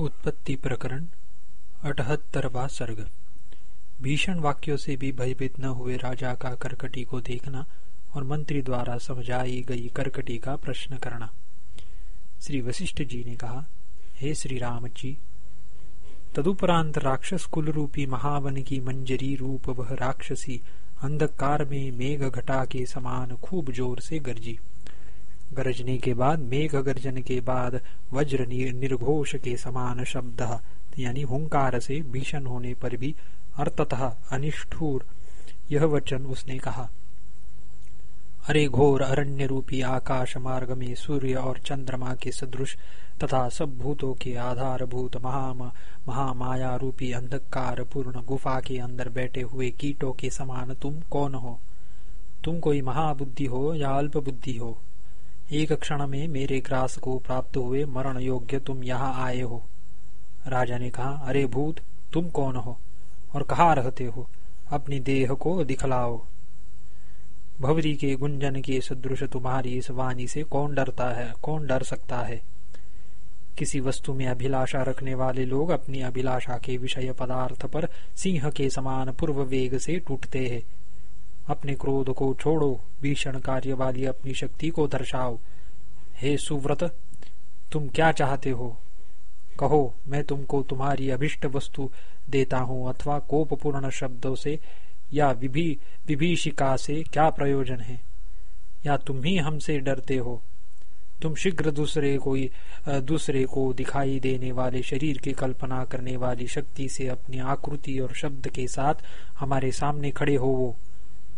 उत्पत्ति प्रकरण अठहत्तरवा सर्ग। भीषण वाक्यों से भी भयभीत न हुए राजा का करकटी को देखना और मंत्री द्वारा समझाई गई करकटी का प्रश्न करना। श्री वशिष्ठ जी ने कहा, हे श्री राम जी, तदुपरांत राक्षस कुल रूपी महावन की मंजरी रूप वह राक्षसी अंधकार में मेघ घटा के समान खूब ज़ोर से गरजी। गरजने के बाद मेघ गर्जन के बाद वज्र निर्घोष के समान शब्द, यानी हुंकार से भीषण होने पर भी अर्थतः अनिष्ठुर। यह वचन उसने कहा। अरे घोर अरण्य रूपी आकाश मार्ग में सूर्य और चंद्रमा के सदृश तथा सब भूतों के आधारभूत महा महामाया रूपी अंधकार पूर्ण गुफा के अंदर बैठे हुए कीटों के समान तुम कौन हो? तुम कोई महाबुद्धि हो या अल्प बुद्धि हो? एक क्षण में मेरे ग्रास को प्राप्त हुए मरण योग्य तुम यहाँ आए हो। राजा ने कहा, अरे भूत, तुम कौन हो और कहा रहते हो? अपनी देह को दिखलाओ। भवरी के गुंजन के सदृश तुम्हारी इस वाणी से कौन डरता है? कौन डर सकता है? किसी वस्तु में अभिलाषा रखने वाले लोग अपनी अभिलाषा के विषय पदार्थ पर सिंह के समान पूर्व वेग से टूटते हैं। अपने क्रोध को छोड़ो, भीषण कार्य वाली अपनी शक्ति को दर्शाओ। हे सुव्रत, तुम क्या चाहते हो? कहो, मैं तुमको तुम्हारी अभिष्ट वस्तु देता हूँ, अथवा कोपपूर्ण शब्दों से या विभी, विभीषिका से क्या प्रयोजन है? या तुम ही हमसे डरते हो? तुम शीघ्र दूसरे को दूसरे को दिखाई देने वाले शरीर की कल्पना करने वाली शक्ति से अपनी आकृति और शब्द के साथ हमारे सामने खड़े हो वो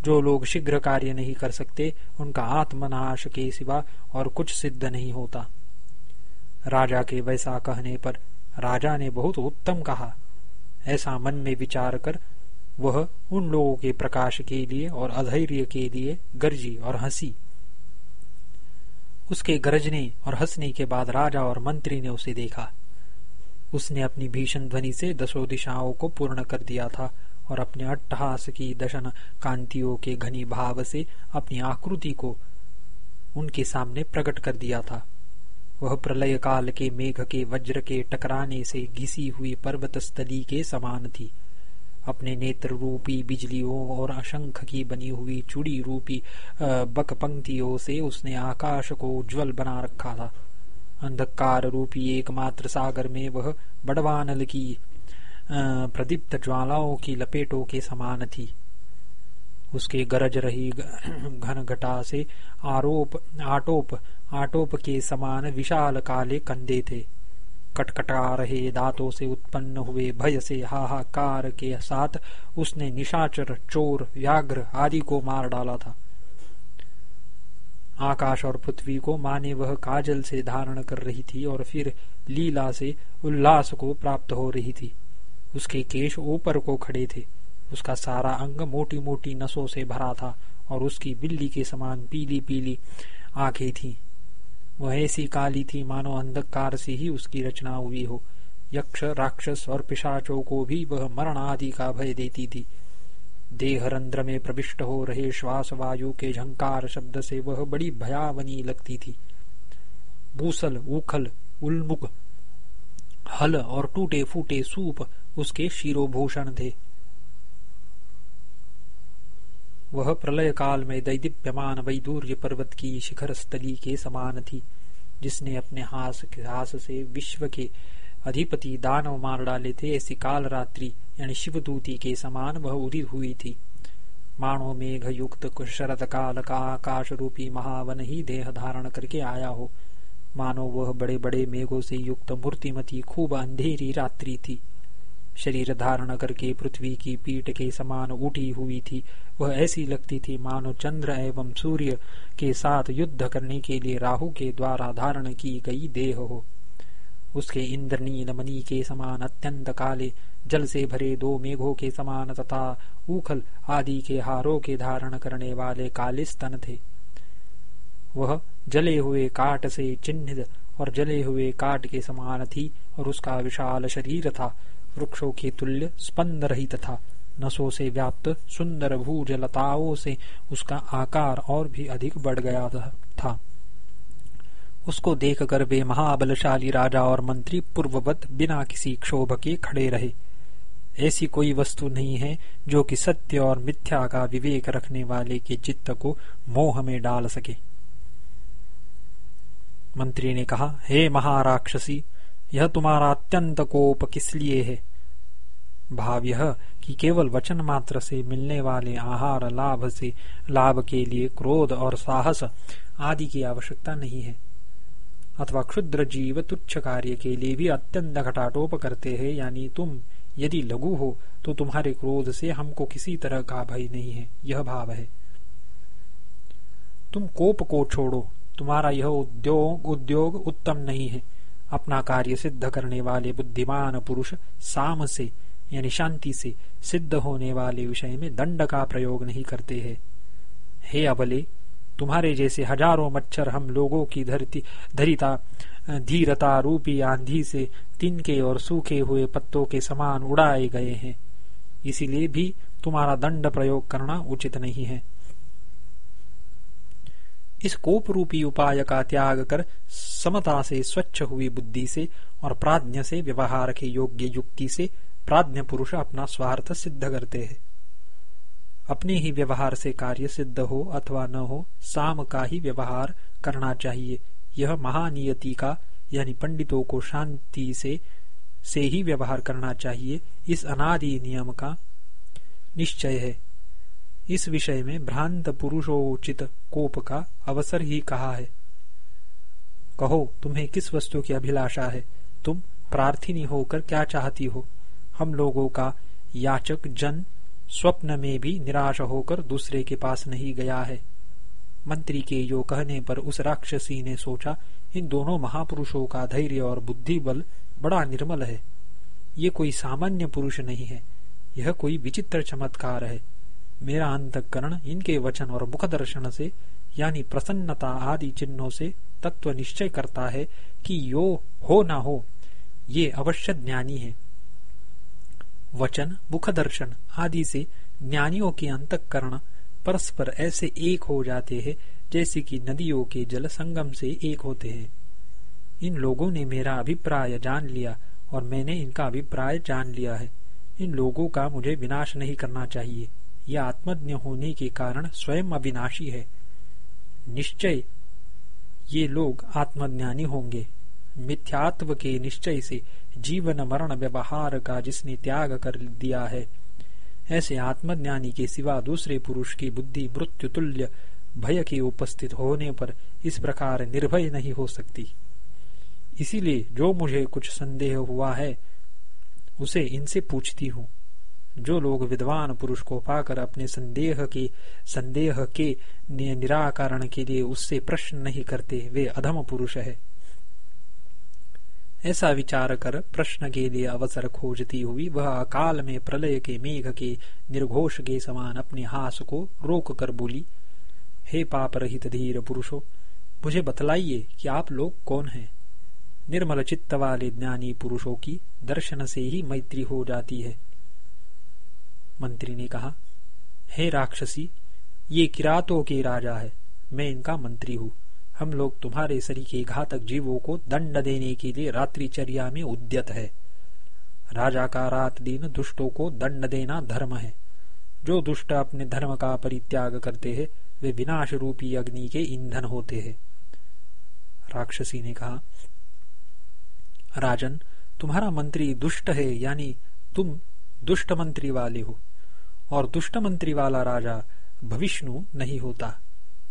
जो लोग शीघ्र कार्य नहीं कर सकते, उनका आत्मनाश के सिवा और कुछ सिद्ध नहीं होता। राजा के वैसा कहने पर राजा ने बहुत उत्तम कहा। ऐसा मन में विचार कर, वह उन लोगों के प्रकाश के लिए और अधैर्य के लिए गर्जी और हँसी। उसके गरजने और हंसने के बाद राजा और मंत्री ने उसे देखा। उसने अपनी भीषण ध्वनि से दसों दिशाओं को पूर्ण कर दिया था और अपने अट्टहास की दशन कांतियों के घनी भाव से अपनी आकृति को उनके सामने प्रकट कर दिया था। वह प्रलय काल के मेघ के वज्र के टकराने से घिसी हुई पर्वत स्थली के समान थी। अपने नेत्र रूपी बिजलियों और अशंख की बनी हुई चुड़ी रूपी बक पंक्तियों से उसने आकाश को उज्जवल बना रखा था। अंधकार रूपी एकमात्र सागर में वह बड़वानल की प्रदीप्त ज्वालाओं की लपेटों के समान थी। उसके गरज रही घन घटा से आरोप, आटोप आटोप के समान विशाल काले कंधे थे। कटकटा रहे दांतों से उत्पन्न हुए भय से हाहाकार के साथ उसने निशाचर, चोर, व्याघ्र आदि को मार डाला था। आकाश और पृथ्वी को माने वह काजल से धारण कर रही थी और फिर लीला से उल्लास को प्राप्त हो रही थी। उसके केश ऊपर को खड़े थे। उसका सारा अंग मोटी मोटी नसों से भरा था और उसकी बिल्ली के समान पीली पीली आँखें थी। वह ऐसी काली थी मानो अंधकार से ही उसकी रचना हुई हो। यक्ष, राक्षस और पिशाचों को भी वह मरण आदि का भय देती थी। देह रंध्र में प्रविष्ट हो रहे श्वास वायु के झंकार शब्द से वह बड़ी भयावनी लगती थी। भूसल उखल उल्मुख, हल और टूटे फूटे सूप उसके शिरोभूषण थे। वह प्रलय काल में दैदीप्यमान वैदूर्य पर्वत की शिखर स्थली के समान थी, जिसने अपने हास हास से विश्व के अधिपति दानव मार डाले थे। ऐसी काल रात्रि यानी शिवदूती के समान वह उदित हुई थी। मानो मेघ युक्त शरद काल का आकाश रूपी महावन ही देह धारण करके आया हो। मानो वह बड़े बड़े मेघों से युक्त मूर्तिमती, खूब अंधेरी रात्रि थी। शरीर धारण करके पृथ्वी की पीठ के समान उठी हुई थी। वह ऐसी लगती थी, मानो चंद्र एवं सूर्य के साथ युद्ध करने के लिए राहु के द्वारा धारण की गई देह हो। उसके इंद्रनील मणि के समान अत्यंत काले, जल से भरे दो मेघों के समान तथा उखल आदि के हारों के धारण करने वाले काले स्तन थे। वह जले हुए काट से चिन्हित और जले हुए काट के समान थी और उसका विशाल शरीर था। वृक्षों के तुल्य स्पंद रहित था। नसों से व्याप्त सुंदर भूज लताओं से उसका आकार और भी अधिक बढ़ गया था। उसको देखकर वे महाबलशाली राजा और मंत्री पूर्ववत बिना किसी क्षोभ के खड़े रहे। ऐसी कोई वस्तु नहीं है जो कि सत्य और मिथ्या का विवेक रखने वाले के चित्त को मोह में डाल सके। मंत्री ने कहा, हे महाराक्षसी यह तुम्हारा अत्यंत कोप किस लिए है? भाव यह कि केवल वचन मात्र से मिलने वाले आहार लाभ से, लाभ के लिए क्रोध और साहस आदि की आवश्यकता नहीं है। अथवा क्षुद्र जीव तुच्छ कार्य के लिए भी अत्यंत घटाटोप करते हैं, यानी तुम यदि लघु हो तो तुम्हारे क्रोध से हमको किसी तरह का भय नहीं है। यह भाव है। तुम कोप को छोड़ो। तुम्हारा यह उद्योग उद्योग उत्तम नहीं है। अपना कार्य सिद्ध करने वाले बुद्धिमान पुरुष साम से, यानी शांति से सिद्ध होने वाले विषय में दंड का प्रयोग नहीं करते हैं। हे अबले, तुम्हारे जैसे हज़ारों मच्छर हम लोगों की धरती, धरिता, धीरता रूपी आंधी से तिनके और सूखे हुए पत्तों के समान उड़ाए गए हैं। इसीलिए भी तुम्हारा दंड प्रयोग करना उचित नहीं है। इस कोप रूपी उपाय का त्याग कर समता से स्वच्छ हुई बुद्धि से और प्राज्ञ से व्यवहार के योग्य युक्ति से प्राज्ञ पुरुष अपना स्वार्थ सिद्ध करते हैं। अपने ही व्यवहार से कार्य सिद्ध हो अथवा न हो, साम का ही व्यवहार करना चाहिए। यह महानियति का, यानी पंडितों को शांति से से ही व्यवहार करना चाहिए। इस अनादि नियम का निश्चय है। इस विषय में भ्रांत पुरुषोचित कोप का अवसर ही कहा है। कहो, तुम्हें किस वस्तु की अभिलाषा है? तुम प्रार्थिनी होकर क्या चाहती हो? हम लोगों का याचक जन स्वप्न में भी निराश होकर दूसरे के पास नहीं गया है। मंत्री के यो कहने पर उस राक्षसी ने सोचा, इन दोनों महापुरुषों का धैर्य और बुद्धि बल बड़ा निर्मल है। ये कोई सामान्य पुरुष नहीं है। यह कोई विचित्र चमत्कार है। मेरा अंतकरण इनके वचन और मुख दर्शन से, यानी प्रसन्नता आदि चिन्हों से तत्व निश्चय करता है कि यो हो ना हो, ये अवश्य ज्ञानी है। वचन मुख दर्शन आदि से ज्ञानियों के अंतकरण परस्पर ऐसे एक हो जाते हैं, जैसे कि नदियों के जल संगम से एक होते हैं। इन लोगों ने मेरा अभिप्राय जान लिया और मैंने इनका अभिप्राय जान लिया है। इन लोगों का मुझे विनाश नहीं करना चाहिए। यह आत्मज्ञ होने के कारण स्वयं अविनाशी है। निश्चय ये लोग आत्मज्ञानी होंगे। मिथ्यात्व के निश्चय से जीवन मरण व्यवहार का जिसने त्याग कर दिया है, ऐसे आत्मज्ञानी के सिवा दूसरे पुरुष की बुद्धि मृत्यु तुल्य भय के उपस्थित होने पर इस प्रकार निर्भय नहीं हो सकती। इसीलिए जो मुझे कुछ संदेह हुआ है, उसे इनसे पूछती हूँ। जो लोग विद्वान पुरुष को पाकर अपने संदेह के संदेह के निराकरण के लिए उससे प्रश्न नहीं करते, वे अधम पुरुष है। ऐसा विचार कर प्रश्न के लिए अवसर खोजती हुई वह अकाल में प्रलय के मेघ के निर्घोष के समान अपने हास को रोक कर बोली, हे पाप रहित धीर पुरुषो, मुझे बतलाइए कि आप लोग कौन हैं? निर्मल चित्त वाले ज्ञानी पुरुषों की दर्शन से ही मैत्री हो जाती है। मंत्री ने कहा, हे राक्षसी, ये किरातों के राजा है। मैं इनका मंत्री हूँ। हम लोग तुम्हारे के घातक जीवों को दंड देने के लिए रात्रिचर्या में उद्यत है। राजा का रात दिन दुष्टों को दंड देना धर्म है। जो दुष्ट अपने धर्म का परित्याग करते हैं, वे विनाश रूपी अग्नि के ईंधन होते हैं। राक्षसी ने कहा, राजन, तुम्हारा मंत्री दुष्ट है, यानी तुम दुष्ट मंत्री वाले हो। और दुष्ट मंत्री वाला राजा भविष्णु नहीं होता।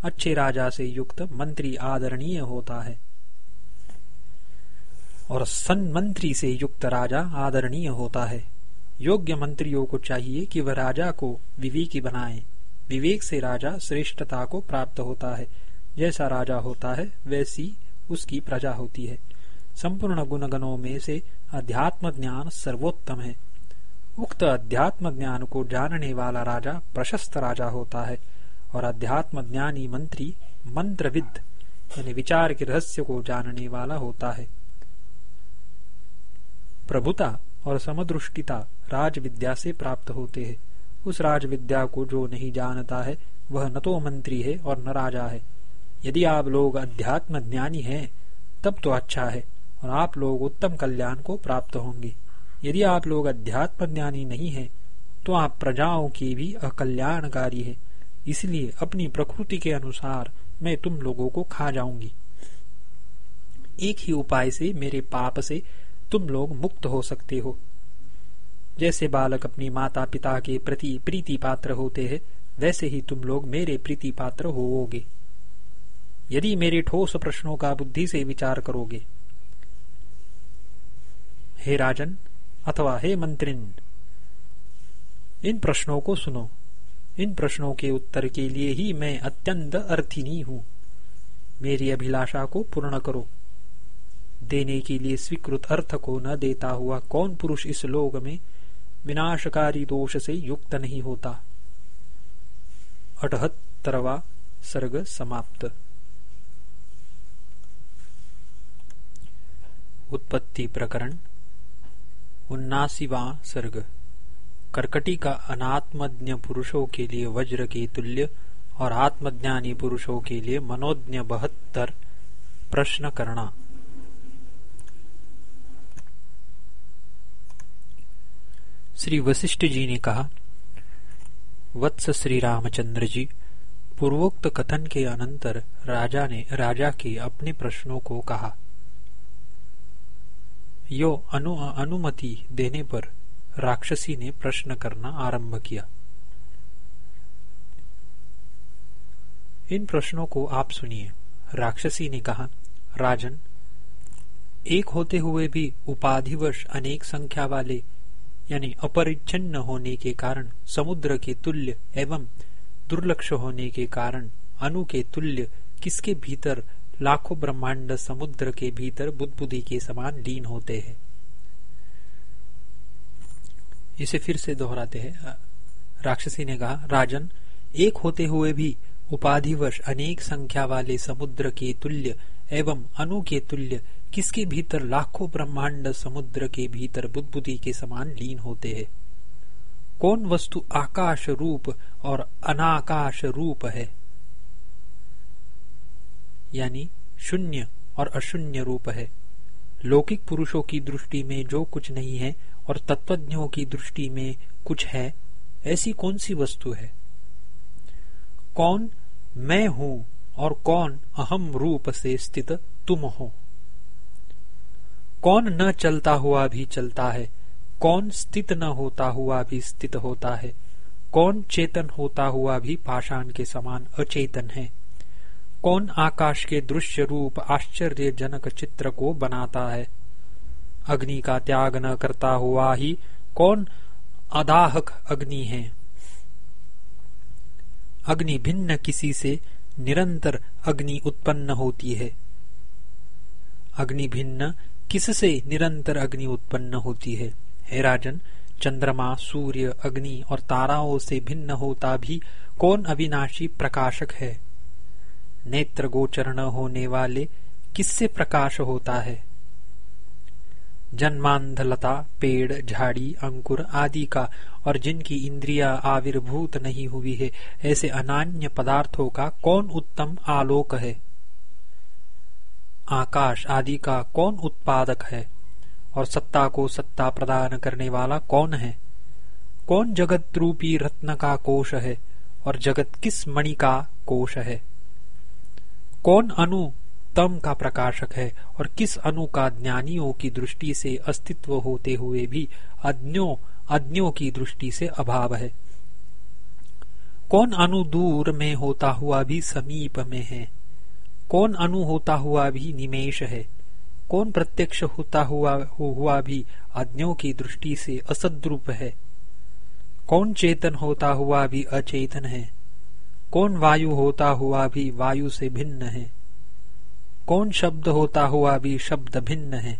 अच्छे राजा से युक्त मंत्री आदरणीय होता है। और सन मंत्री से युक्त राजा आदरणीय होता है। योग्य मंत्रियों को चाहिए कि वह राजा को विवेकी बनाए। विवेक से राजा श्रेष्ठता को प्राप्त होता है। जैसा राजा होता है, वैसी उसकी प्रजा होती है। संपूर्ण गुणगणों में से अध्यात्म ज्ञान सर्वोत्तम है। उक्त अध्यात्म ज्ञान को जानने वाला राजा प्रशस्त राजा होता है और अध्यात्म ज्ञानी मंत्री मंत्रविद, यानी विचार के रहस्य को जानने वाला होता है। प्रभुता और समदृष्टिता राज विद्या से प्राप्त होते हैं। उस राज विद्या को जो नहीं जानता है, वह न तो मंत्री है और न राजा है। यदि आप लोग अध्यात्म ज्ञानी हैं, तब तो अच्छा है और आप लोग उत्तम कल्याण को प्राप्त होंगे। यदि आप लोग अध्यात्म ज्ञानी नहीं है तो आप प्रजाओं की भी अकल्याणकारी है। इसलिए अपनी प्रकृति के अनुसार मैं तुम लोगों को खा जाऊँगी। एक ही उपाय से मेरे पाप से तुम लोग मुक्त हो सकते हो। जैसे बालक अपनी माता पिता के प्रति प्रीति पात्र होते हैं, वैसे ही तुम लोग मेरे प्रीति पात्र होोगे यदि मेरे ठोस प्रश्नों का बुद्धि से विचार करोगे। हे राजन अथवा, हे मंत्रिन, इन प्रश्नों को सुनो। इन प्रश्नों के उत्तर के लिए ही मैं अत्यंत अर्थिनी हूँ। मेरी अभिलाषा को पूर्ण करो। देने के लिए स्वीकृत अर्थ को न देता हुआ कौन पुरुष इस लोक में विनाशकारी दोष से युक्त नहीं होता? अठहत्तरवा सर्ग समाप्त। उत्पत्ति प्रकरण उन्नासीवा सर्ग। कर्कटी का अनात्मज्ञ पुरुषों के लिए वज्र के तुल्य और आत्मज्ञानी पुरुषों के लिए मनोज्ञ बहत्तर प्रश्न करना। श्री वशिष्ठ जी ने कहा, वत्स श्री रामचंद्र जी, पूर्वोक्त कथन के अनंतर राजा ने, राजा के अपने प्रश्नों को कहा। यो अनु, अनुमति देने पर राक्षसी ने प्रश्न करना आरंभ किया। इन प्रश्नों को आप सुनिए। राक्षसी ने कहा, राजन, एक होते हुए भी उपाधिवश अनेक संख्या वाले, यानी अपरिच्छिन्न होने के कारण समुद्र के तुल्य एवं दुर्लक्ष होने के कारण अनु के तुल्य किसके भीतर लाखों ब्रह्मांड समुद्र के भीतर बुद्धि के समान लीन होते हैं। इसे फिर से दोहराते हैं। राक्षसी ने कहा, राजन, एक होते हुए भी उपाधिवश अनेक संख्या वाले समुद्र के तुल्य एवं अनु के तुल्य किसके भीतर लाखों ब्रह्मांड समुद्र के भीतर बुद्धि के समान लीन होते हैं? कौन वस्तु आकाश रूप और अनाकाश रूप है? यानी शून्य और अशून्य रूप है। लौकिक पुरुषों की दृष्टि में जो कुछ नहीं है और तत्वज्ञों की दृष्टि में कुछ है, ऐसी कौन सी वस्तु है? कौन मैं हूँ और कौन अहम रूप से स्थित तुम हो? कौन न चलता हुआ भी चलता है, कौन स्थित न होता हुआ भी स्थित होता है, कौन चेतन होता हुआ भी पाषाण के समान अचेतन है। कौन आकाश के दृश्य रूप आश्चर्यजनक चित्र को बनाता है? अग्नि का त्याग न करता हुआ ही कौन अदाहक अग्नि है? अग्नि भिन्न किसी से निरंतर अग्नि उत्पन्न होती है। अग्नि भिन्न किससे निरंतर अग्नि उत्पन्न होती है? हे राजन, चंद्रमा, सूर्य, अग्नि और ताराओं से भिन्न होता भी कौन अविनाशी प्रकाशक है? नेत्र गोचर न होने वाले किससे प्रकाश होता है? जन्मांधलता, पेड़, झाड़ी, अंकुर आदि का और जिनकी इंद्रिया आविर्भूत नहीं हुई है, ऐसे अनान्य पदार्थों का कौन उत्तम आलोक है? आकाश आदि का कौन उत्पादक है? और सत्ता को सत्ता प्रदान करने वाला कौन है? कौन जगत रूपी रत्न का कोश है? और जगत किस मणि का कोश है? कौन अनु तम का प्रकाशक है और किस अनु का ज्ञानियों की दृष्टि से अस्तित्व होते हुए भी अज्ञों अज्ञों की दृष्टि से अभाव है? कौन अनु दूर में होता हुआ भी समीप में है? कौन अनु होता हुआ भी निमेश है? कौन प्रत्यक्ष होता हुआ हुआ भी अज्ञों की दृष्टि से असद्रूप है? कौन चेतन होता हुआ भी अचेतन है? कौन वायु होता हुआ भी वायु से भिन्न है? कौन शब्द होता हुआ भी शब्द भिन्न है?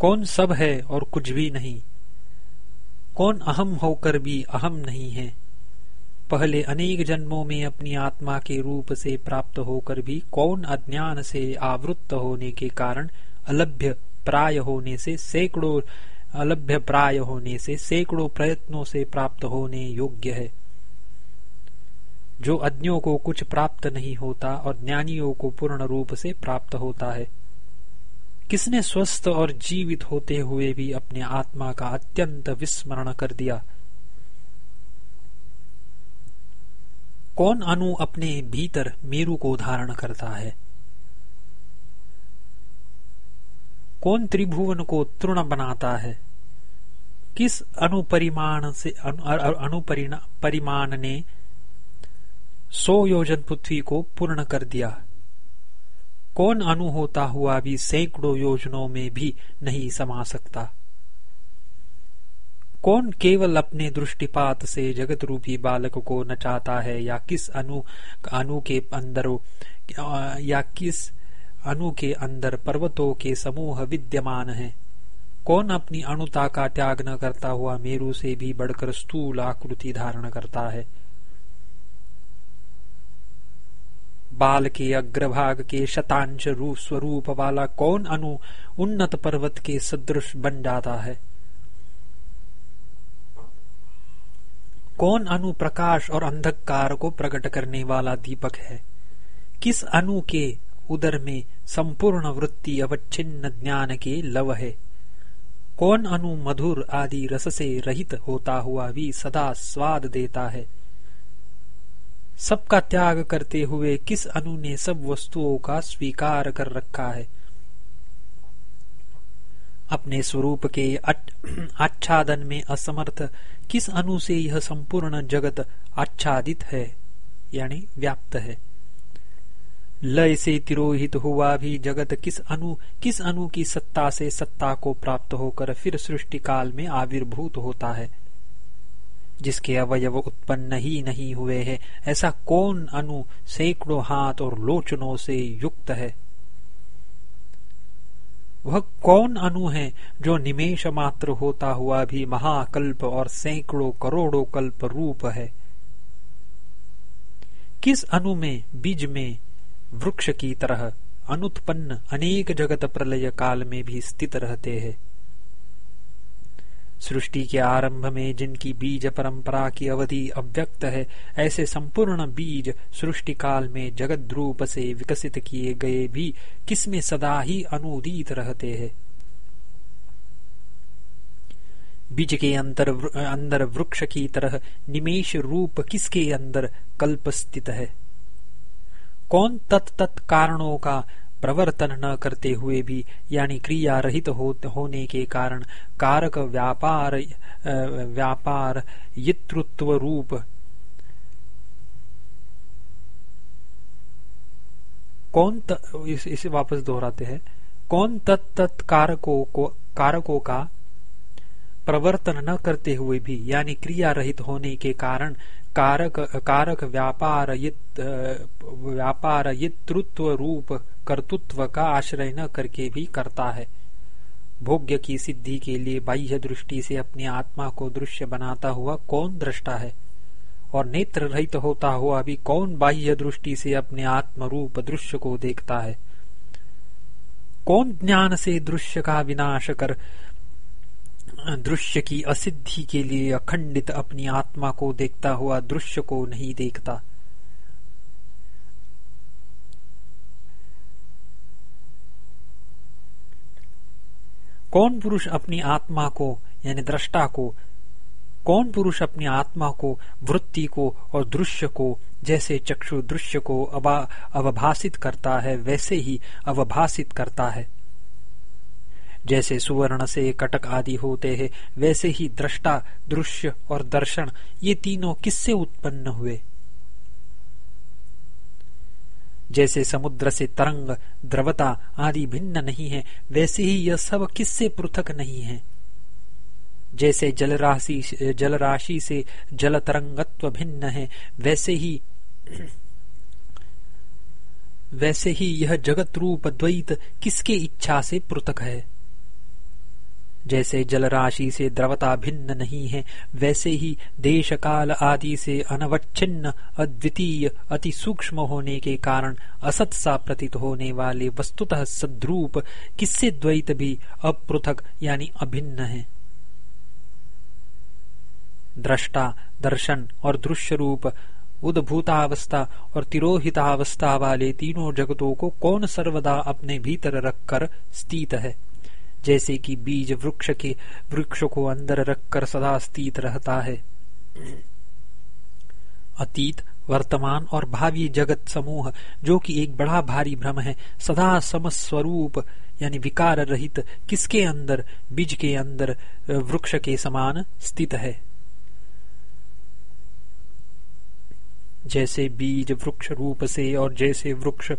कौन सब है और कुछ भी नहीं? कौन अहम होकर भी अहम नहीं है? पहले अनेक जन्मों में अपनी आत्मा के रूप से प्राप्त होकर भी कौन अज्ञान से आवृत्त होने के कारण अलभ्य प्राय होने से सैकड़ों, अलभ्य प्राय होने से सैकड़ों प्रयत्नों से प्राप्त होने योग्य है? जो अज्ञों को कुछ प्राप्त नहीं होता और ज्ञानियों को पूर्ण रूप से प्राप्त होता है। किसने स्वस्थ और जीवित होते हुए भी अपने आत्मा का अत्यंत विस्मरण कर दिया? कौन अनु अपने भीतर मेरु को धारण करता है? कौन त्रिभुवन को तृण बनाता है? किस अनुपरिमाण से अनुपरिमाण ने सौ योजन पृथ्वी को पूर्ण कर दिया। कौन अनु होता हुआ भी सैकड़ों योजनों में भी नहीं समा सकता। कौन केवल अपने दृष्टिपात से जगत रूपी बालक को नचाता है या किस अनु अनु के अंदर, या किस अनु के अंदर पर्वतों के समूह विद्यमान है? कौन अपनी अणुता का त्याग न करता हुआ मेरु से भी बढ़कर स्थूल आकृति धारण करता है? बाल के अग्रभाग के शतांश रूप स्वरूप वाला कौन अनु उन्नत पर्वत के सदृश बन जाता है? कौन अनु प्रकाश और अंधकार को प्रकट करने वाला दीपक है? किस अनु के उदर में संपूर्ण वृत्ति अवच्छिन्न ज्ञान के लव है? कौन अनु मधुर आदि रस से रहित होता हुआ भी सदा स्वाद देता है? सबका त्याग करते हुए किस अनु ने सब वस्तुओं का स्वीकार कर रखा है? अपने स्वरूप के आच्छादन में असमर्थ किस अनु से यह संपूर्ण जगत आच्छादित है, यानी व्याप्त है? लय से तिरोहित हुआ भी जगत किस अनु किस अनु की सत्ता से सत्ता को प्राप्त होकर फिर सृष्टि काल में आविर्भूत होता है? जिसके अवयव उत्पन्न ही नहीं हुए हैं। ऐसा कौन अनु सैकड़ों हाथ और लोचनों से युक्त है? वह कौन अनु है जो निमेश मात्र होता हुआ भी महाकल्प और सैकड़ों करोड़ों कल्प रूप है? किस अनु में, बीज में, वृक्ष की तरह अनुत्पन्न अनेक जगत प्रलय काल में भी स्थित रहते हैं? सृष्टि के आरंभ में जिनकी बीज परंपरा की अवधि अव्यक्त है, ऐसे संपूर्ण बीज सृष्टि काल में जगत रूप से विकसित किए गए भी किसमें सदा ही अनुदित रहते हैं? बीज के अंतर अंदर वृक्ष की तरह निमेश रूप किसके अंदर कल्प स्थित है? कौन तत्त कारणों का प्रवर्तन न करते हुए भी यानी क्रिया रहित हो, होने के कारण कारक व्यापार व्यापार यितृत्व रूप कौन त, इस, इसे वापस दोहराते हैं। कौन तत्त कारकों को कारकों का प्रवर्तन न करते हुए भी यानी क्रिया रहित होने के कारण कारक कारक व्यापार यित, व्यापार यितृत्व रूप कर्तृत्व का आश्रय न करके भी करता है। भोग्य की सिद्धि के लिए बाह्य दृष्टि से अपनी आत्मा को दृश्य बनाता हुआ कौन दृष्टा है? और नेत्र रहित होता हुआ भी कौन बाह्य दृष्टि से अपने आत्म रूप दृश्य को देखता है? कौन ज्ञान से दृश्य का विनाश कर, दृश्य की असिद्धि के लिए अखंडित अपनी आत्मा को देखता हुआ दृश्य को नहीं देखता? कौन पुरुष अपनी आत्मा को, यानी दृष्टा को, कौन पुरुष अपनी आत्मा को, वृत्ति को और दृश्य को, जैसे चक्षु दृश्य को अवभाषित करता है, वैसे ही अवभाषित करता है। जैसे सुवर्ण से कटक आदि होते हैं, वैसे ही दृष्टा, दृश्य और दर्शन, ये तीनों किससे उत्पन्न हुए? जैसे समुद्र से तरंग, द्रवता आदि भिन्न नहीं है, वैसे ही यह सब किससे पृथक नहीं है? जैसे जलराशि जलराशि से जल तरंगत्व भिन्न है, वैसे ही वैसे ही यह जगत रूप द्वैत किसके इच्छा से पृथक है? जैसे जलराशि से द्रवता भिन्न नहीं है, वैसे ही देश काल आदि से अनवच्छिन्न, अद्वितीय, अति सूक्ष्म होने के कारण असत सा प्रतीत होने वाले वस्तुतः सद्रूप किससे द्वैत भी अपृथक यानी अभिन्न है। दृष्टा दर्शन और दृश्य रूप, उद्भूतावस्था और तिरोहितावस्था वाले तीनों जगतों को कौन सर्वदा अपने भीतर रखकर स्थित है? जैसे कि बीज वृक्ष के वृक्ष को अंदर रखकर सदा स्थित रहता है। अतीत, वर्तमान और भावी जगत समूह, जो कि एक बड़ा भारी भ्रम है, सदा समस्वरूप, यानी विकार रहित, किसके अंदर, बीज के अंदर, वृक्ष के समान स्थित है। जैसे बीज वृक्ष रूप से और जैसे वृक्ष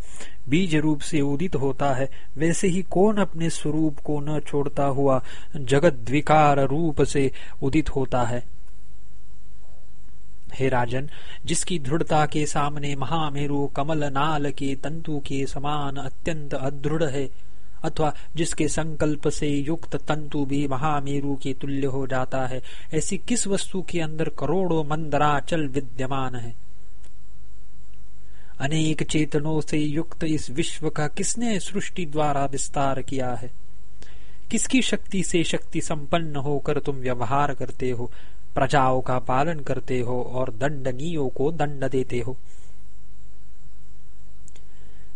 बीज रूप से उदित होता है, वैसे ही कौन अपने स्वरूप को न छोड़ता हुआ जगत द्विकार रूप से उदित होता है? हे राजन, जिसकी दृढ़ता के सामने महामेरु कमल नाल के तंतु के समान अत्यंत अदृढ़ है, अथवा जिसके संकल्प से युक्त तंतु भी महामेरु के तुल्य हो जाता है, ऐसी किस वस्तु के अंदर करोड़ों मंदराचल विद्यमान है? अनेक चेतनों से युक्त इस विश्व का किसने सृष्टि द्वारा विस्तार किया है? किसकी शक्ति से शक्ति संपन्न होकर तुम व्यवहार करते हो, प्रजाओं का पालन करते हो और दंडनीयों को दंड देते हो?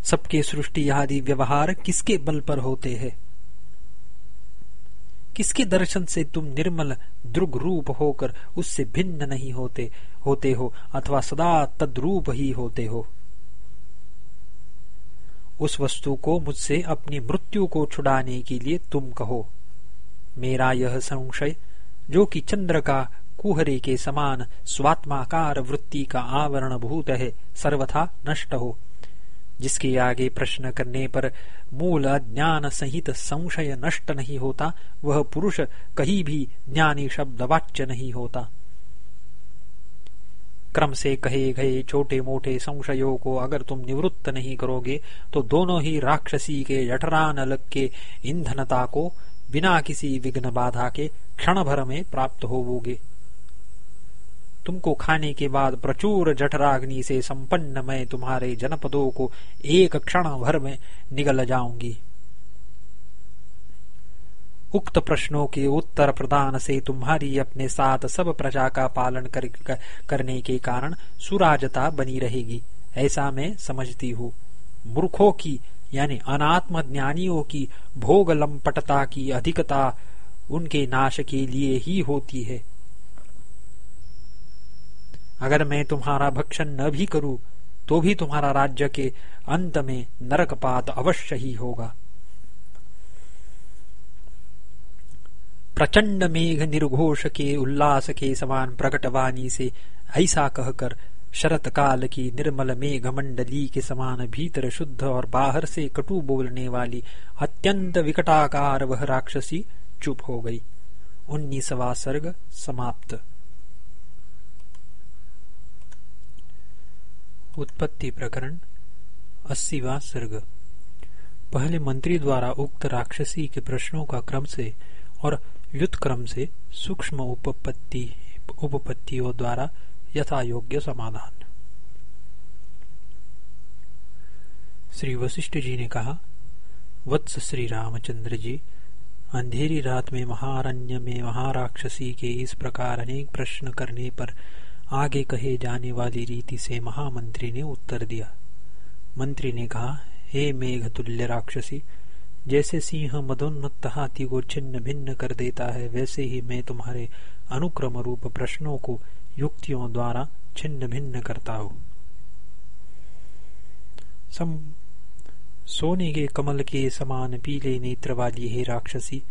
सबके सृष्टि आदि व्यवहार किसके बल पर होते हैं? किसके दर्शन से तुम निर्मल द्रुग रूप होकर उससे भिन्न नहीं होते होते हो, अथवा सदा तद्रूप ही होते हो? उस वस्तु को मुझसे अपनी मृत्यु को छुड़ाने के लिए तुम कहो। मेरा यह संशय, जो कि चंद्र का कुहरे के समान स्वात्माकार वृत्ति का आवरण भूत है, सर्वथा नष्ट हो। जिसके आगे प्रश्न करने पर मूल ज्ञान सहित संशय नष्ट नहीं होता, वह पुरुष कहीं भी ज्ञानी शब्द वाच्य नहीं होता। क्रम से कहे गए छोटे मोटे संशयों को अगर तुम निवृत्त नहीं करोगे तो दोनों ही राक्षसी के जठरानल के ईंधनता को बिना किसी विघ्न बाधा के क्षण भर में प्राप्त होवोगे। तुमको खाने के बाद प्रचुर जठराग्नि से संपन्न मैं तुम्हारे जनपदों को एक क्षण भर में निगल जाऊँगी। उक्त प्रश्नों के उत्तर प्रदान से तुम्हारी अपने साथ सब प्रजा का पालन कर, करने के कारण सुराजता बनी रहेगी। ऐसा मैं समझती हूँ। मूर्खों की यानी अनात्म ज्ञानियों की भोग लंपटता की अधिकता उनके नाश के लिए ही होती है। अगर मैं तुम्हारा भक्षण न भी करूँ तो भी तुम्हारा राज्य के अंत में नरकपात अवश्य ही होगा। प्रचंड मेघ निर्घोष के उल्लास के समान प्रकट वाणी से ऐसा कहकर शरत काल की निर्मल मेघ मंडली के समान भीतर शुद्ध और बाहर से कटु बोलने वाली अत्यंत विकटाकार वह राक्षसी चुप हो गई। उन्नीसवा सर्ग समाप्त। उत्पत्ति प्रकरण, अस्सीवा सर्ग। पहले मंत्री द्वारा उक्त राक्षसी के प्रश्नों का क्रम से और युद्ध से सूक्ष्म उपपत्ति, उपपत्तियों द्वारा यथा योग्य समाधान। श्री वशिष्ठ जी ने कहा, वत्स श्री रामचंद्र जी, अंधेरी रात में महारण्य में महाराक्षसी के इस प्रकार अनेक प्रश्न करने पर आगे कहे जाने वाली रीति से महामंत्री ने उत्तर दिया। मंत्री ने कहा, हे मेघ तुल्य राक्षसी जैसे सिंह मदोन्नत हाथी को छिन्न भिन्न कर देता है, वैसे ही मैं तुम्हारे अनुक्रम रूप प्रश्नों को युक्तियों द्वारा छिन्न भिन्न करता हूँ। सम, सोने के कमल के समान पीले नेत्र वाली हे राक्षसी,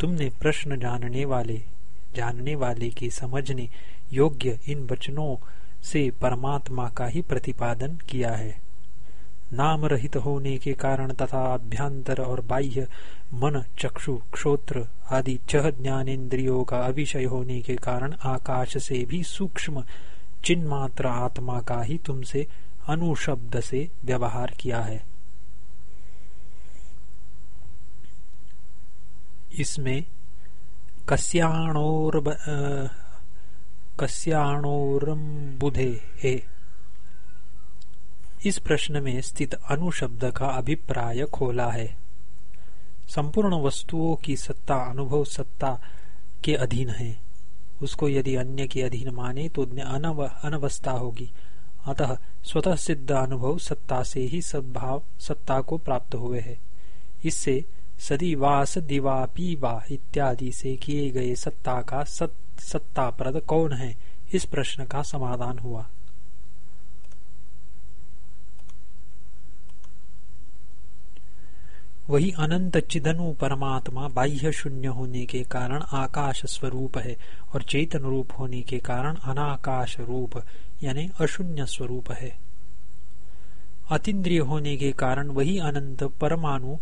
तुमने प्रश्न जानने वाले जानने वाले की समझने योग्य इन वचनों से परमात्मा का ही प्रतिपादन किया है। नाम रहित होने के कारण तथा अभ्यंतर और बाह्य मन, चक्षु, क्षोत्र आदि छह ज्ञानेन्द्रियों का अविषय होने के कारण आकाश से भी सूक्ष्म चिन्मात्र आत्मा का ही तुमसे अनुशब्द से व्यवहार किया है। इसमें कस्याणोर कस्याणोरम्बुधे, है इस प्रश्न में स्थित अनुशब्द का अभिप्राय खोला है। संपूर्ण वस्तुओं की सत्ता अनुभव सत्ता के अधीन है। उसको यदि अन्य के अधीन माने तो अनवस्था होगी। अतः स्वतः सिद्ध अनुभव सत्ता से ही सद्भाव सत्ता को प्राप्त हुए है। इससे सदी वास दिवा पीवा इत्यादि से किए गए सत्ता का सत, सत्ता प्रद कौन है? इस प्रश्न का समाधान हुआ। वही अनंत चिदनु परमात्मा बाह्य शून्य होने के कारण आकाश स्वरूप है और चेतन रूप होने के कारण अनाकाश रूप यानी अशून्य स्वरूप है। अतिद्रिय होने के कारण वही अनंत परमाणु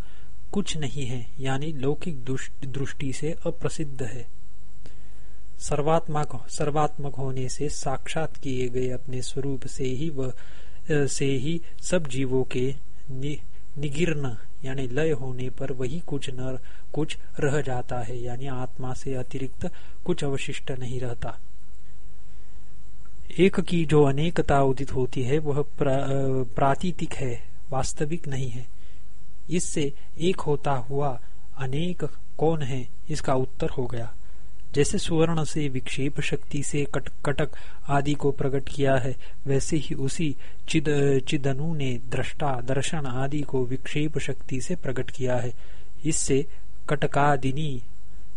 कुछ नहीं है यानी लौकिक दृष्टि से अप्रसिद्ध है। सर्वात्मक सर्वात्मक होने से साक्षात किए गए अपने स्वरूप से ही वह से ही सब जीवों के नि, निगिर्न यानी लय होने पर वही कुछ न कुछ रह जाता है यानी आत्मा से अतिरिक्त कुछ अवशिष्ट नहीं रहता। एक की जो अनेकता उदित होती है वह प्रा, प्रातीतिक है वास्तविक नहीं है। इससे एक होता हुआ अनेक कौन है इसका उत्तर हो गया। जैसे सुवर्ण से विक्षेप शक्ति से कट, कटक आदि को प्रकट किया है वैसे ही उसी चिद चिदनु ने दृष्टा दर्शन आदि को विक्षेप शक्ति से प्रकट किया है। इससे कटकादिनी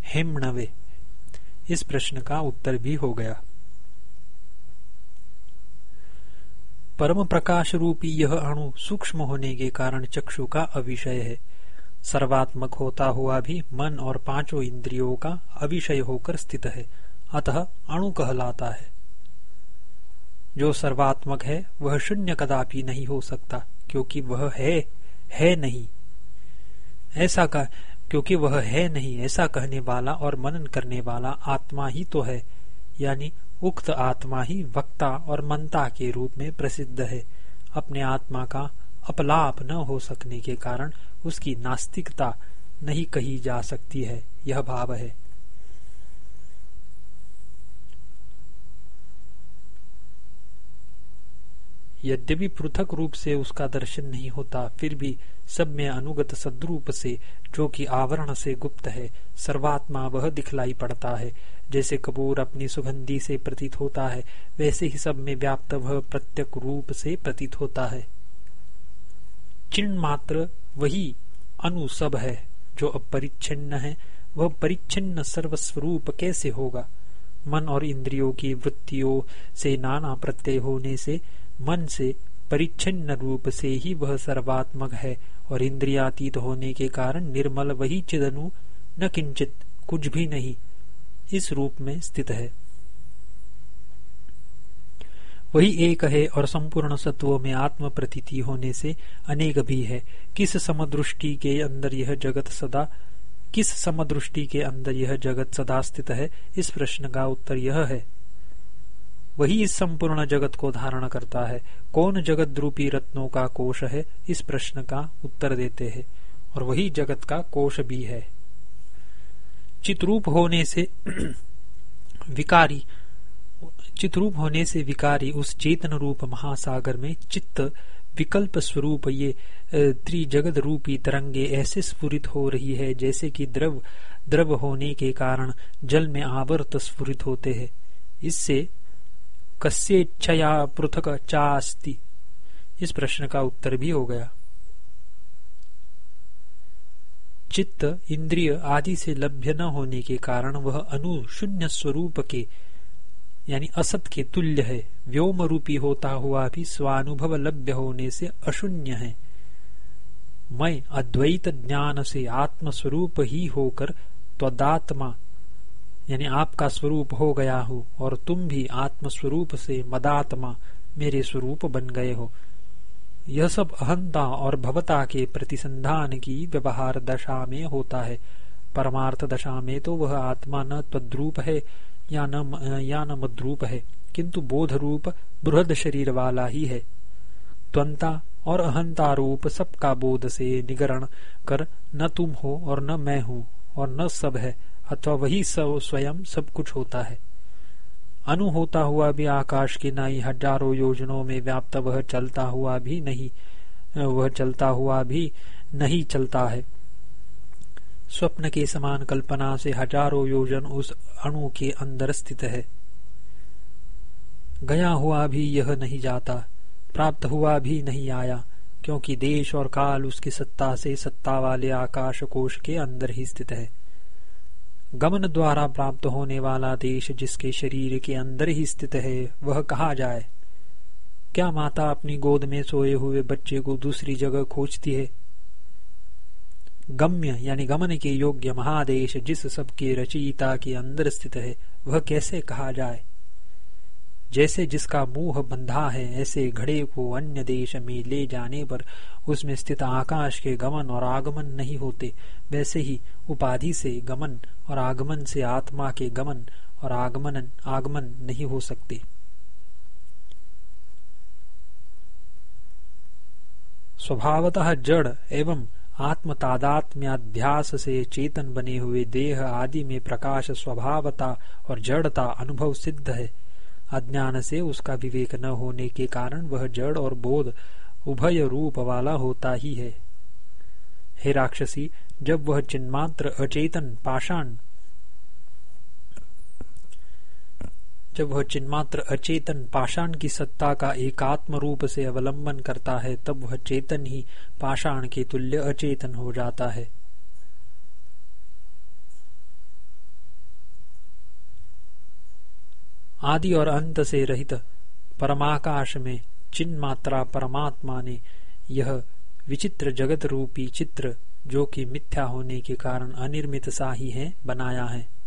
हेमणवे। इस प्रश्न का उत्तर भी हो गया। परम प्रकाश रूपी यह अणु सूक्ष्म होने के कारण चक्षु का अविषय है। सर्वात्मक होता हुआ भी मन और पाँचों इंद्रियों का अविषय होकर स्थित है। अतः अणु कहलाता है। जो सर्वात्मक है, वह शून्य कदापि नहीं हो सकता, क्योंकि वह है है नहीं। ऐसा का क्योंकि वह है नहीं, ऐसा कहने वाला और मनन करने वाला आत्मा ही तो है, यानी उक्त आत्मा ही वक्ता और मनता के रूप में प्रसिद्ध है। अपने आत्मा का अपलाप न हो सकने के कारण उसकी नास्तिकता नहीं कही जा सकती है, यह भाव है। यद्यपि पृथक रूप से उसका दर्शन नहीं होता, फिर भी सब में अनुगत सद्रूप से, जो कि आवरण से गुप्त है, सर्वात्मा वह दिखलाई पड़ता है। जैसे कपूर अपनी सुगंधी से प्रतीत होता है, वैसे ही सब में व्याप्त वह प्रत्यक रूप से प्रतीत होता है। चिन्ह मात्र वही अनु सब है, जो अपरिच्छिन्न है। वह परिच्छिन्न सर्वस्वरूप कैसे होगा? मन और इंद्रियों की वृत्तियों से नाना प्रत्यय होने से, मन से परिच्छिन्न रूप से ही वह सर्वात्मक है और इंद्रियातीत होने के कारण निर्मल वही चिदनु, न किंचित कुछ भी नहीं, इस रूप में स्थित है। वही एक है और संपूर्ण सत्व में आत्म प्रतीति होने से अनेक भी है। किस समदृष्टि के अंदर यह जगत सदा, किस समदृष्टि के अंदर यह जगत सदा स्थित है? इस प्रश्न का उत्तर यह है। वही इस संपूर्ण जगत को धारण करता है। कौन जगत रूपी रत्नों का कोश है? इस प्रश्न का उत्तर देते हैं। और वही जगत का कोश भी है। चित्रूप होने से विकारी चित्रूप होने से विकारी उस चेतन रूप महासागर में चित्त विकल्प स्वरूप ये त्रिजगत रूपी तरंगे ऐसे स्फुरित हो रही है जैसे कि द्रव द्रव होने के कारण जल में आवर्त स्फुरित होते हैं। इससे कस्येच्छया पृथक चास्ति। इस प्रश्न का उत्तर भी हो गया। चित्त इंद्रिय आदि से लभ्य न होने के कारण वह अनु शून्य स्वरूप के यानी असत के तुल्य है। व्योम रूपी होता हुआ भी स्वानुभव लभ्य होने से अशून्य है। मैं अद्वैत ज्ञान से आत्म स्वरूप ही होकर त्वदात्मा, यानी आपका स्वरूप हो गया हो और तुम भी आत्म स्वरूप से मदात्मा मेरे स्वरूप बन गए हो। यह सब अहंता और भवता के प्रतिसंधान की व्यवहार दशा में होता है। परमार्थ दशा में तो वह आत्मा न तद्रूप है या न या न मद्रूप है, किंतु बोध रूप बृहद शरीर वाला ही है। त्वंता और अहंता रूप सबका बोध से निगरण कर न तुम हो और न मैं हूँ, और न सब है, अथवा वही सब स्वयं सब कुछ होता है। अनु होता हुआ भी आकाश की नाई, हज़ारों योजनों में व्याप्त वह चलता हुआ भी नहीं वह चलता हुआ भी नहीं चलता है। स्वप्न के समान कल्पना से हज़ारों योजन उस अणु के अंदर स्थित है। गया हुआ भी यह नहीं जाता, प्राप्त हुआ भी नहीं आया, क्योंकि देश और काल उसकी सत्ता से सत्ता वाले आकाश कोश के अंदर ही स्थित है। गमन द्वारा प्राप्त होने वाला देश जिसके शरीर के अंदर ही स्थित है, वह कहा जाए? क्या माता अपनी गोद में सोए हुए बच्चे को दूसरी जगह खोजती है? गम्य, यानी गमन के योग्य महादेश जिस सबके रचयिता के अंदर स्थित है, वह कैसे कहा जाए? जैसे जिसका मुँह बंधा है, ऐसे घड़े को अन्य देश में ले जाने पर उसमें स्थित आकाश के गमन और आगमन नहीं होते। वैसे ही उपाधि से गमन और आगमन से आत्मा के गमन और आगमन आगमन नहीं हो सकते। स्वभावतः जड़ एवं आत्म से चेतन बने हुए देह आदि में प्रकाश स्वभावता और जड़ता अनुभव सिद्ध है। अज्ञान से उसका विवेक न होने के कारण वह जड़ और बोध उभय रूप वाला होता ही है। हे राक्षसी, जब वह चिन्मात्र, अचेतन, पाषाण जब वह चिन्मात्र अचेतन पाषाण की सत्ता का एकात्म रूप से अवलंबन करता है, तब वह चेतन ही पाषाण के तुल्य अचेतन हो जाता है। आदि और अंत से रहित परमाकाश में चिन्ह मात्रा परमात्मा ने यह विचित्र जगत रूपी चित्र, जो कि मिथ्या होने के कारण अनिर्मित सा ही है, बनाया है।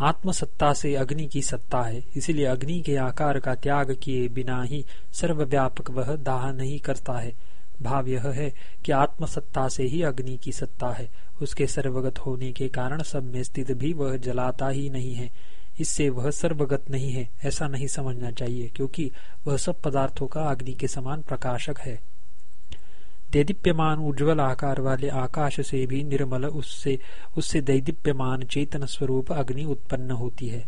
आत्मसत्ता से अग्नि की सत्ता है। इसलिए अग्नि के आकार का त्याग किए बिना ही सर्वव्यापक वह दाह नहीं करता है। भाव यह है कि आत्मसत्ता से ही अग्नि की सत्ता है। उसके सर्वगत होने के कारण सब में स्थित भी वह जलाता ही नहीं है। इससे वह सर्वगत नहीं है, ऐसा नहीं समझना चाहिए, क्योंकि वह सब पदार्थों का अग्नि के समान प्रकाशक है। दैदीप्यमान उज्ज्वल आकार वाले आकाश से भी निर्मल, उससे उससे दैदीप्यमान चेतन स्वरूप अग्नि उत्पन्न होती है,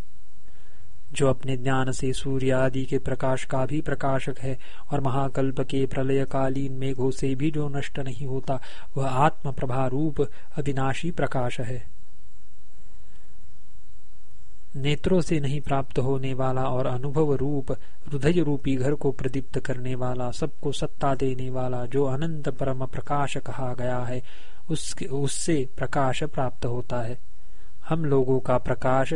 जो अपने ज्ञान से सूर्य आदि के प्रकाश का भी प्रकाशक है और महाकल्प के प्रलयकालीन मेघों से भी जो नष्ट नहीं होता, वह आत्म प्रभा रूप अविनाशी प्रकाश है। नेत्रों से नहीं प्राप्त होने वाला और अनुभव रूप, हृदय रूपी घर को प्रदीप्त करने वाला, सबको सत्ता देने वाला, जो अनंत परम प्रकाश कहा गया है, उसके, उससे प्रकाश प्राप्त होता है। हम लोगों का प्रकाश,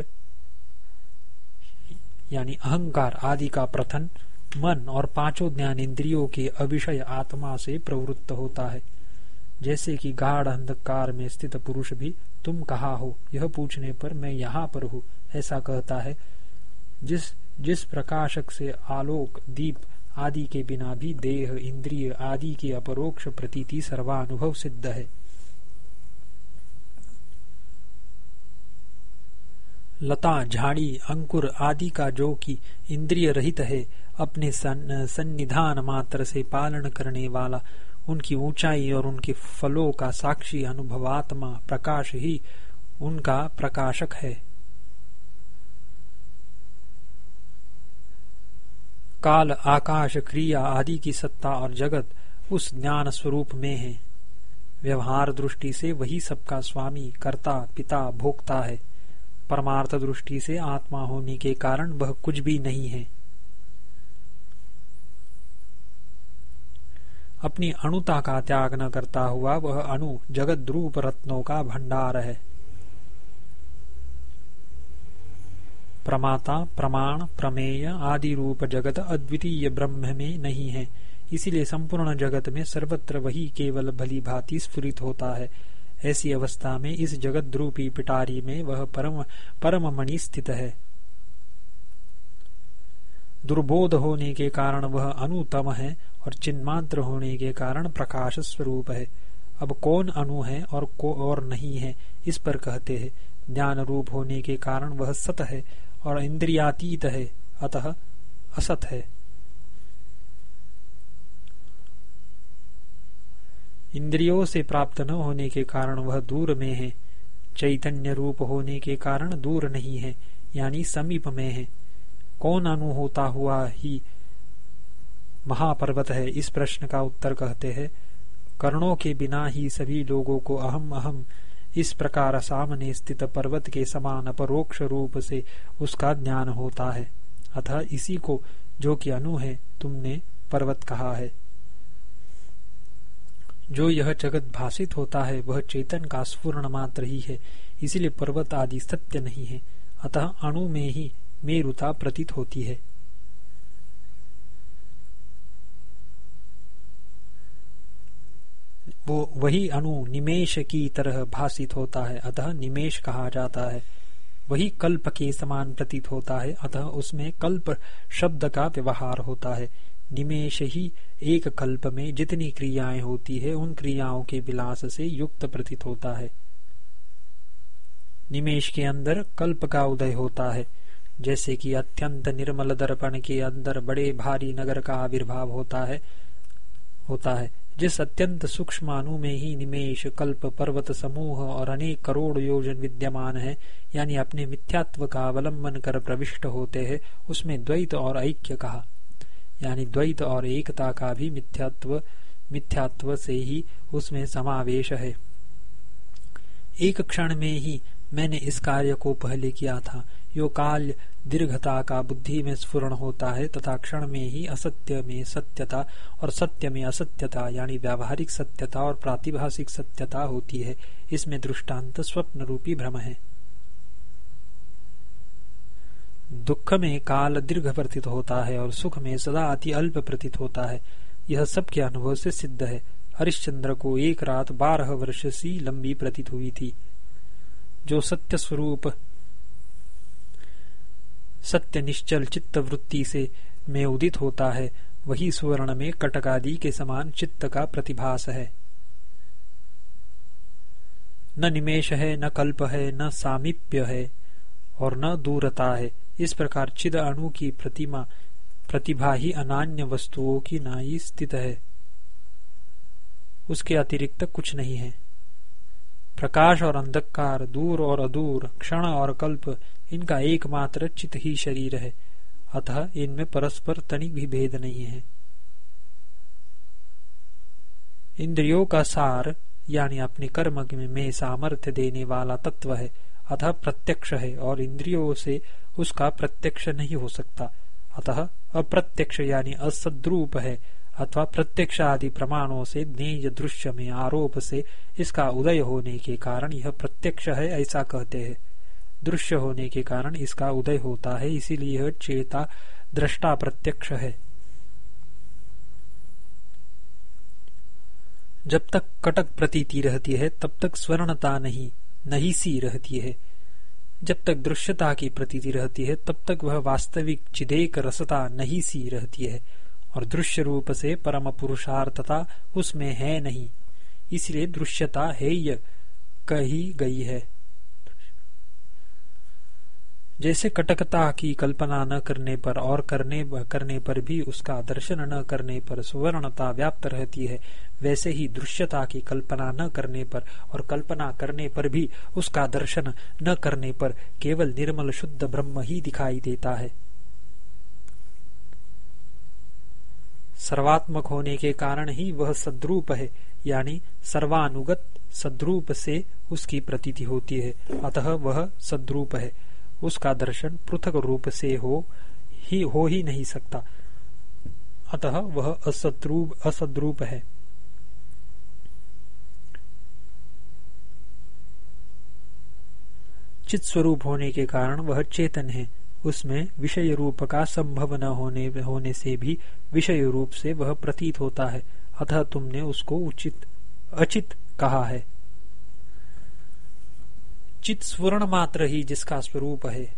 यानी अहंकार आदि का प्रथन, मन और पाँचों ज्ञान इंद्रियों के अविषय आत्मा से प्रवृत्त होता है। जैसे कि गाढ़ अंधकार में स्थित पुरुष भी, तुम कहा हो? यह पूछने पर मैं यहाँ पर हूँ। ऐसा कहता है, जिस जिस प्रकाशक से आलोक, दीप आदि के बिना भी देह, इंद्रिय आदि की अपरोक्ष प्रतीति सर्वानुभव सिद्ध है। लता, झाड़ी, अंकुर आदि का जो कि इंद्रिय रहित है, अपने सन्निधान मात्र से पालन करने वाला, उनकी ऊंचाई और उनके फलों का साक्षी अनुभवात्मा प्रकाश ही उनका प्रकाशक है। काल, आकाश, क्रिया आदि की सत्ता और जगत उस ज्ञान स्वरूप में है। व्यवहार दृष्टि से वही सबका स्वामी, कर्ता, पिता, भोक्ता है। परमार्थ दृष्टि से आत्मा होने के कारण वह कुछ भी नहीं है। अपनी अणुता का त्याग न करता हुआ वह अणु जगत द्रूप रत्नों का भंडार है। प्रमाता, प्रमाण, प्रमेय आदि रूप जगत अद्वितीय ब्रह्म में नहीं है। इसीलिए संपूर्ण जगत में सर्वत्र वही केवल भली भांति स्फुरित होता है। ऐसी अवस्था में इस जगत द्रूपी पिटारी में वह परम परम मणि स्थित है। दुर्बोध होने के कारण वह अनुतम है और चिन्मात्र होने के कारण प्रकाश स्वरूप है। अब कौन अनु है और को और नहीं है, इस पर कहते हैं। ज्ञान रूप होने के कारण वह सत है और इंद्रियातीत है, अतः असत है। इंद्रियों से प्राप्त न होने के कारण वह दूर में है। चैतन्य रूप होने के कारण दूर नहीं है, यानी समीप में है। कौन अनु होता हुआ ही महापर्वत है, इस प्रश्न का उत्तर कहते हैं, कर्णों के बिना ही सभी लोगों को अहम अहम इस प्रकार सामने स्थित पर्वत के समान परोक्ष रूप से उसका ज्ञान होता है। अतः इसी को जो कि अनु है, तुमने पर्वत कहा है। जो यह जगत भाषित होता है, वह चेतन का स्फूर्ण मात्र ही है, इसलिए पर्वत आदि सत्य नहीं है। अतः अणु में ही मेरुता प्रतीत होती है। वो वही अणु निमेश की तरह भाषित होता है, अतः निमेश कहा जाता है। वही कल्प के समान प्रतीत होता है, अतः उसमें कल्प शब्द का व्यवहार होता है। निमेश ही एक कल्प में जितनी क्रियाएँ होती है, उन क्रियाओं के विलास से युक्त प्रतीत होता है। निमेश के अंदर कल्प का उदय होता है, जैसे कि अत्यंत निर्मल दर्पण के अंदर बड़े भारी नगर का आविर्भाव होता है होता है। जिस अत्यंत सूक्ष्म अणु में ही निमेश, कल्प, पर्वत, समूह और अनेक करोड़ योजन विद्यमान है, यानी अपने मिथ्यात्व का अवलंबन कर प्रविष्ट होते हैं, उसमें द्वैत और ऐक्य कहा। यानी द्वैत और एकता का भी मिथ्यात्व मिथ्यात्व से ही उसमें समावेश है। एक क्षण में ही मैंने इस कार्य को पहले किया था। यो काल दीर्घता का बुद्धि में स्फुरण होता है, तथा क्षण में ही असत्य में सत्यता और सत्य में असत्यता, यानी व्यावहारिक सत्यता और प्रातिभाषिक सत्यता होती है। इसमें दृष्टांत स्वप्न रूपी भ्रम है। दुख में काल दीर्घ प्रतीत होता है और सुख में सदा अति अल्प प्रतीत होता है। यह सबके अनुभव से सिद्ध है। हरिश्चंद्र को एक रात बारह वर्ष सी लंबी प्रतीत हुई थी। जो सत्य स्वरूप सत्य निश्चल चित्त वृत्ति से में उदित होता है, वही सुवर्ण में कटकादि के समान चित्त का प्रतिभास है। न निमेश है, न कल्प है, न सामीप्य है और न दूरता है। इस प्रकार चिद अणु की प्रतिमा, प्रतिभा ही अनान्य वस्तुओं की नाई स्थित है। उसके अतिरिक्त कुछ नहीं है। प्रकाश और अंधकार, दूर और अदूर क्षण और कल्प इनका एकमात्र चित ही शरीर है, अतः इनमें परस्पर तनिक भी भेद नहीं है। इंद्रियों का सार, यानी अपने कर्म में सामर्थ्य देने वाला तत्व है, अतः प्रत्यक्ष है, और इंद्रियों से उसका प्रत्यक्ष नहीं हो सकता। अतः अप्रत्यक्ष, यानी असद्रूप है, अथवा प्रत्यक्ष आदि प्रमाणों से ज्ञेय दृश्य में आरोप से इसका उदय होने के कारण यह प्रत्यक्ष है, ऐसा कहते हैं। दृश्य होने के कारण इसका उदय होता है, इसीलिए यह चेता दृष्टा प्रत्यक्ष है। जब तक कटक प्रतीति रहती है, तब तक स्वर्णता नहीं नहीं सी रहती है। जब तक दृश्यता की प्रतीति रहती है, तब तक वह वास्तविक चिदेक रसता नहीं सी रहती है, और दृश्य रूप से परम पुरुषार्थता उसमें है नहीं। इसलिए दृश्यता हेय कही गई है। जैसे कटकता की कल्पना न करने पर और करने करने पर भी उसका दर्शन न करने पर सुवर्णता व्याप्त रहती है, वैसे ही दृश्यता की कल्पना न करने पर और कल्पना करने पर भी उसका दर्शन न करने पर केवल निर्मल शुद्ध ब्रह्म ही दिखाई देता है। सर्वात्मक होने के कारण ही वह सद्रूप है, यानी सर्वानुगत सद्रूप से उसकी प्रतीति होती है, अतः वह सद्रूप है। उसका दर्शन पृथक रूप से हो ही हो ही नहीं सकता। अतः वह असद्रूप असद्रूप है। चित स्वरूप होने के कारण वह चेतन है। उसमें विषय रूप का संभव न होने होने से भी विषय रूप से वह प्रतीत होता है। अतः तुमने उसको उचित, अचित कहा है। चित स्वर्ण मात्र ही जिसका स्वरूप है।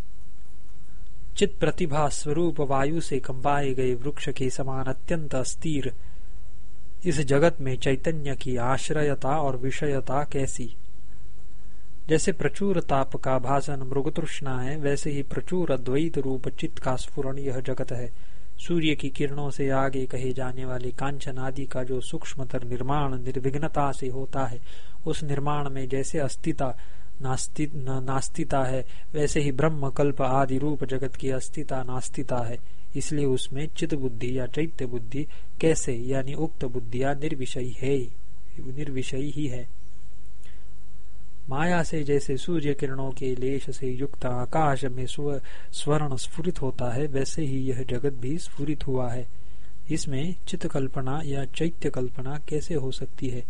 चित प्रतिभा स्वरूप वायु से कंबाए गए वृक्ष के समान अत्यंत अस्थिर। इस जगत में चैतन्य की आश्रयता और विषयता कैसी? जैसे प्रचुर ताप का भाषण मृगतृष्णा है, वैसे ही प्रचुर अद्वैत रूप चित्त का स्फुरण यह जगत है। सूर्य की किरणों से आगे कहे जाने वाले कांचन आदि का जो सूक्ष्मतर निर्माण निर्विघ्नता से होता है, उस निर्माण में जैसे अस्तिता नास्ति, नास्तिता है। वैसे ही ब्रह्म कल्प आदि रूप जगत की अस्तिता नास्तिता है। इसलिए उसमें चित बुद्धि या चैत्य बुद्धि कैसे यानी उक्त बुद्धिया निर्विषयी है? निर्विषयी ही है। माया से जैसे सूर्य किरणों के लेश से युक्त आकाश में स्वर्ण स्फुरित होता है वैसे ही यह जगत भी स्फुरित हुआ है। इसमें चित्त कल्पना या चैत्य कल्पना कैसे हो सकती है?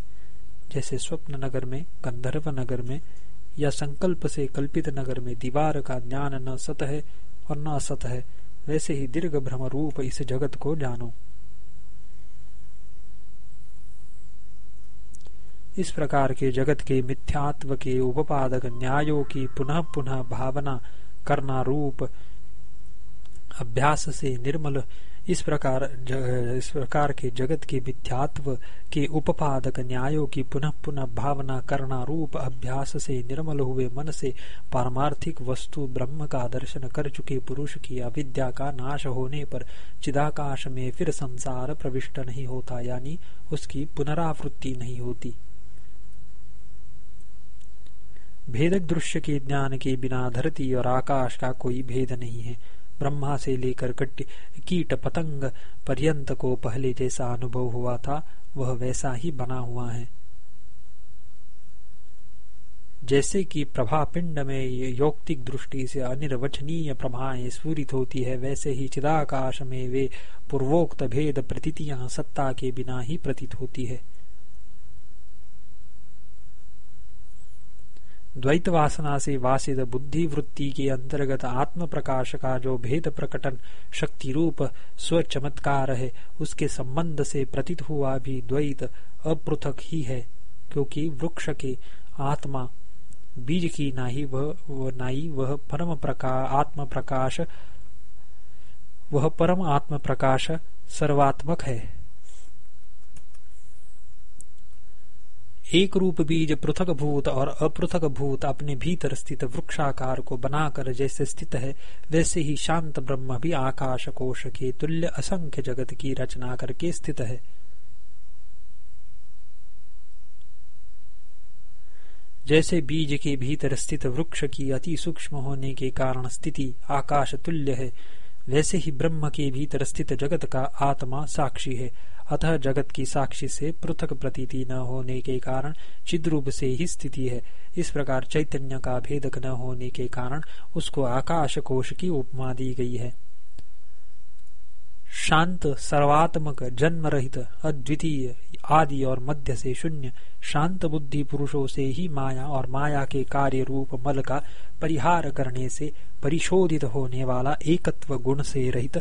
जैसे स्वप्न नगर में गंधर्व नगर में या संकल्प से कल्पित नगर में दीवार का ज्ञान न सत है और न असत है, वैसे ही दीर्घ भ्रम रूप इस जगत को जानो। इस प्रकार के जगत के मिथ्यात्व के उपपादक न्यायों की पुनः पुनः भावना करना रूप अभ्यास से निर्मल इस प्रकार इस प्रकार के जगत के मिथ्यात्व के उपपादक न्यायों की पुनः पुनः भावना करना रूप अभ्यास से निर्मल हुए मन से पारमार्थिक वस्तु ब्रह्म का दर्शन कर चुके पुरुष की अविद्या का नाश होने पर चिदाकाश में फिर संसार प्रविष्ट नहीं होता, यानी उसकी पुनरावृत्ति नहीं होती। भेदक दृश्य के ज्ञान के बिना धरती और आकाश का कोई भेद नहीं है। ब्रह्मा से लेकर कीट पतंग पर्यंत को पहले जैसा अनुभव हुआ था, वह वैसा ही बना हुआ है। जैसे कि प्रभा पिंड में यौक्तिक दृष्टि से अनिर्वचनीय प्रभाएँ स्फूरित होती है, वैसे ही चिदाकाश में वे पूर्वोक्त भेद प्रतीतियाँ सत्ता के बिना ही प्रतीत होती है। द्वैत वासना से वासित बुद्धि वृत्ति के अंतर्गत आत्म प्रकाश का जो भेद प्रकटन शक्ति रूप स्व चमत्कार है उसके संबंध से प्रतीत हुआ भी द्वैत अपृथक ही है, क्योंकि वृक्ष के आत्मा, बीज की नाई वह नाई वह परम प्रकाश आत्म प्रकाश वह परम आत्म प्रकाश सर्वात्मक है। एक रूप बीज पृथक भूत और अपृथक भूत अपने भीतर स्थित वृक्षाकार को बनाकर जैसे स्थित है, वैसे ही शांत ब्रह्म भी आकाश कोश के तुल्य असंख्य जगत की रचना करके स्थित है। जैसे बीज के भीतर स्थित वृक्ष की अति सूक्ष्म होने के कारण स्थिति आकाश तुल्य है, वैसे ही ब्रह्म के भीतर स्थित जगत का आत्मा साक्षी है। अतः जगत की साक्षी से पृथक प्रतीति न होने के कारण चिद्रूप से ही स्थिति है। इस प्रकार चैतन्य का भेदक न होने के कारण उसको आकाश कोश की उपमा दी गई है। शांत, सर्वात्मक जन्म रहित अद्वितीय, आदि और मध्य से शून्य, शांत बुद्धि पुरुषों से ही माया और माया के कार्य रूप मल का परिहार करने से परिशोधित होने वाला एकत्व गुण से रहित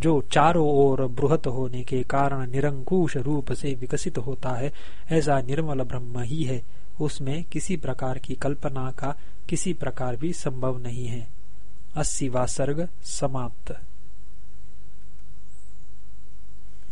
जो चारों ओर बृहत होने के कारण निरंकुश रूप से विकसित होता है, ऐसा निर्मल ब्रह्म ही है। उसमें किसी प्रकार की कल्पना का किसी प्रकार भी संभव नहीं है। अस्सी सर्ग समाप्त।